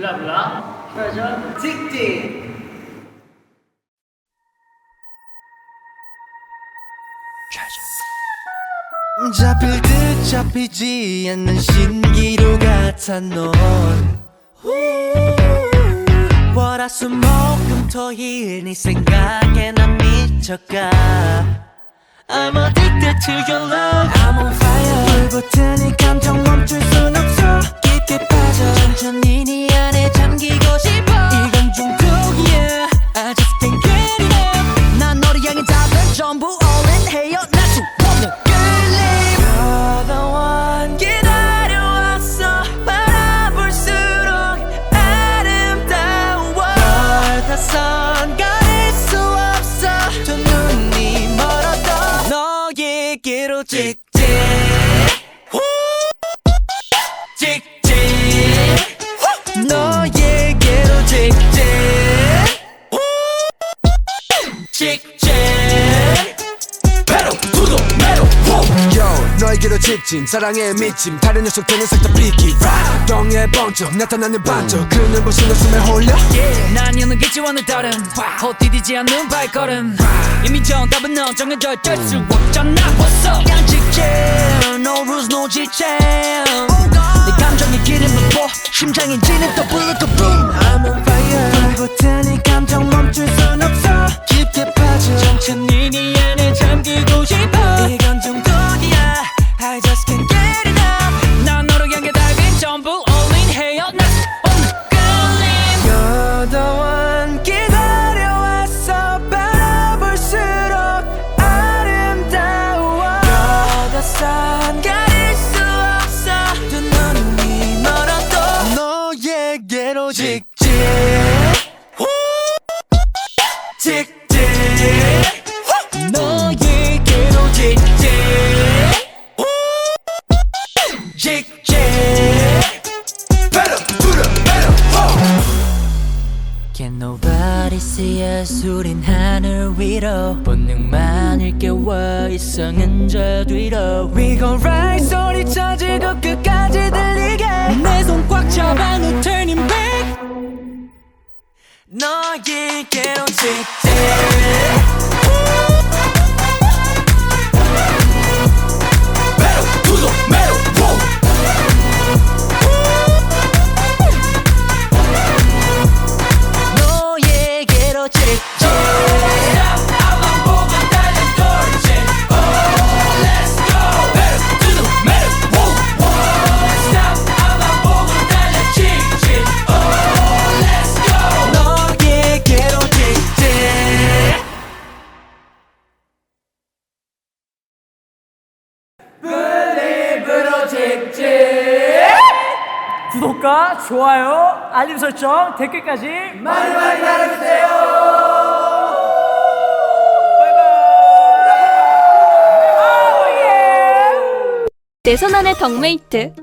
블라블라 버전 직진. 잡힐 듯 잡히지 않는 신기루 같아 넌. 월화수목금토일 네 생각에 난 미쳐가. I'm addicted to your love. I'm on fire 너에게로 직진 직진 너에게로 두도 매로 Yo 너에게로 직진 사랑에 미침. 다른 녀석들은 싹다 비키 동해 번쩍 나타나는 반쪽. 그 눈부신 웃음에 홀려? 난 여는 기지와는 다른 헛디디지 않는 발걸음. 이미 정답은 넌 정해져 있을 수 없잖아. What's up 그냥 직진 No rules no 지체 내 감정의 기름을 부어 심장이 지는 또 불러 또 boom I'm on fire. 불붙은 이 감정 멈출 순 없어. 깊게 빠져. 천천히 네 안에 잠기고 싶어 직진 너에게로 직진 직진 nobody see us? 우린 하늘 위로 본능만 일깨워 이성은 저 뒤로. We gon' ride 소리쳐 지고 끝까지 들리게. 내 손 꽉 잡아 너에게로 직진 배 구독과 좋아요, 알림 설정, 댓글까지 많이 많이 내손 안의 덕메이트